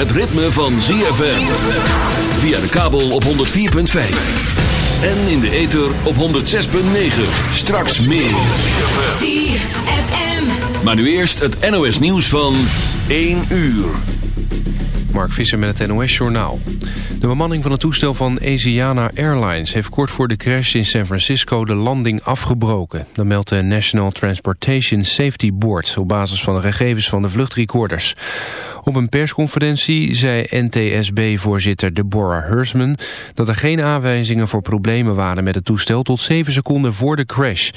het ritme van ZFM. Via de kabel op 104.5. En in de ether op 106.9. Straks meer. ZFM. Maar nu eerst het NOS nieuws van 1 uur. Mark Visser met het NOS-journaal. De bemanning van het toestel van Asiana Airlines... heeft kort voor de crash in San Francisco de landing afgebroken. Dat meldt de National Transportation Safety Board... op basis van de gegevens van de vluchtrecorders. Op een persconferentie zei NTSB-voorzitter Deborah Hersman... dat er geen aanwijzingen voor problemen waren met het toestel... tot zeven seconden voor de crash.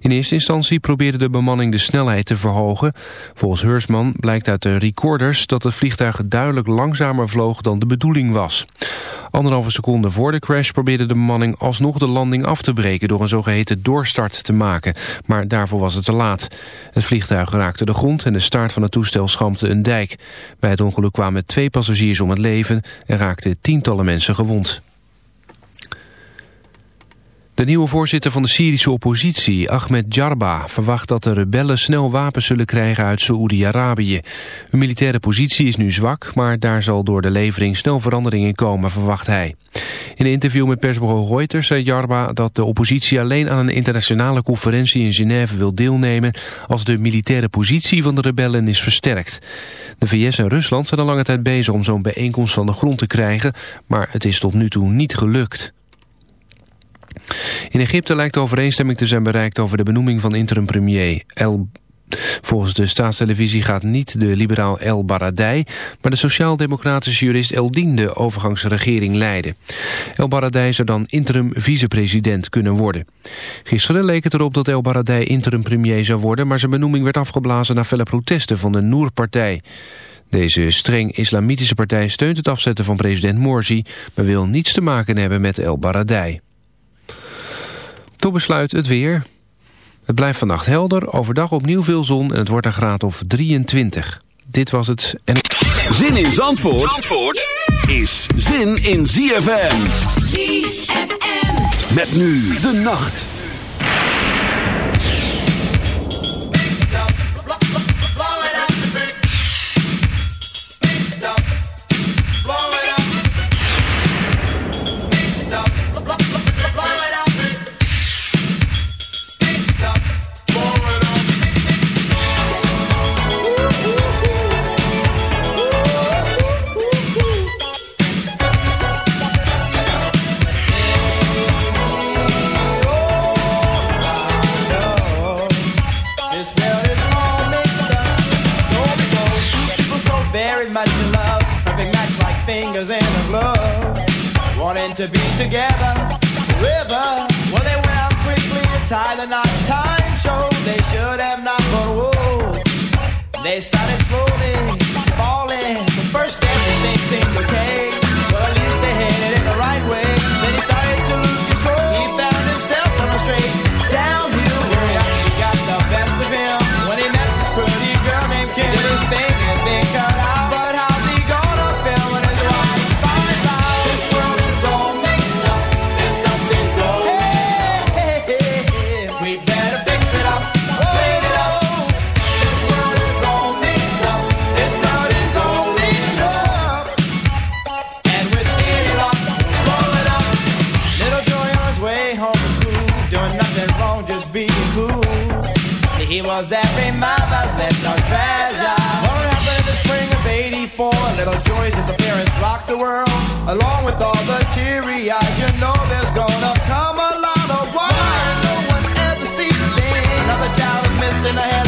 In eerste instantie probeerde de bemanning de snelheid te verhogen. Volgens Hersman blijkt uit de recorders dat het vliegtuig duidelijk langzamer vloog dan de bedoeling was. Anderhalve seconde voor de crash probeerde de bemanning alsnog de landing af te breken door een zogeheten doorstart te maken. Maar daarvoor was het te laat. Het vliegtuig raakte de grond en de staart van het toestel schampte een dijk. Bij het ongeluk kwamen twee passagiers om het leven en raakten tientallen mensen gewond. De nieuwe voorzitter van de Syrische oppositie, Ahmed Jarba, verwacht dat de rebellen snel wapens zullen krijgen uit Saoedi-Arabië. Hun militaire positie is nu zwak, maar daar zal door de levering snel verandering in komen, verwacht hij. In een interview met persbureau Reuters zei Jarba dat de oppositie alleen aan een internationale conferentie in Genève wil deelnemen als de militaire positie van de rebellen is versterkt. De VS en Rusland zijn al lange tijd bezig om zo'n bijeenkomst van de grond te krijgen, maar het is tot nu toe niet gelukt. In Egypte lijkt overeenstemming te zijn bereikt over de benoeming van interim-premier El... Volgens de staatstelevisie gaat niet de liberaal El Baradei... maar de sociaal-democratische jurist El Dien de overgangsregering leiden. El Baradei zou dan interim vicepresident kunnen worden. Gisteren leek het erop dat El Baradei interim premier zou worden... maar zijn benoeming werd afgeblazen na felle protesten van de Noer-partij. Deze streng islamitische partij steunt het afzetten van president Morsi... maar wil niets te maken hebben met El Baradei. Tot besluit het weer. Het blijft vannacht helder, overdag opnieuw veel zon en het wordt een graad of 23. Dit was het. En... Zin in Zandvoort, Zandvoort is zin in ZFM. ZFM. Met nu de nacht. To be together forever. Well, they went out quickly and tied the knot. Time showed they should have not, but whoa. They started slowly falling. The first everything seemed okay. World, along with all the teary eyes. You know there's gonna come a lot of why no one ever sees a thing. Another child is missing a headline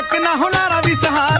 तक ना होना रवि सहार।